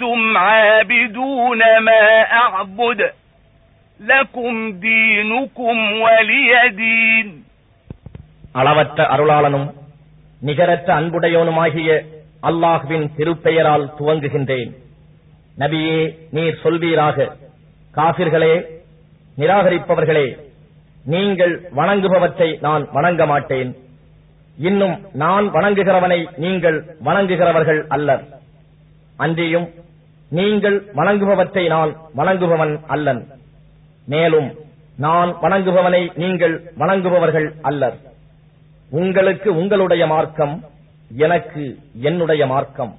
أنتم عابدون ما أعبد لكم دينكم ولي دين அளவற்ற அருளாளனும் நிகரற்ற அன்புடையோனுமாகிய அல்லாஹ்வின் திருப்பெயரால் துவங்குகின்றேன் நபியே நீர் சொல்வீராக காபிர்களே நிராகரிப்பவர்களே நீங்கள் வணங்குபவற்றை நான் வணங்க மாட்டேன் இன்னும் நான் வணங்குகிறவனை நீங்கள் வணங்குகிறவர்கள் அல்லர் அன்றியும் நீங்கள் வணங்குபவற்றை நான் வணங்குபவன் அல்லன். மேலும் நான் வணங்குபவனை நீங்கள் வணங்குபவர்கள் அல்லர். உங்களுக்கு உங்களுடைய மார்க்கம் எனக்கு என்னுடைய மார்க்கம்.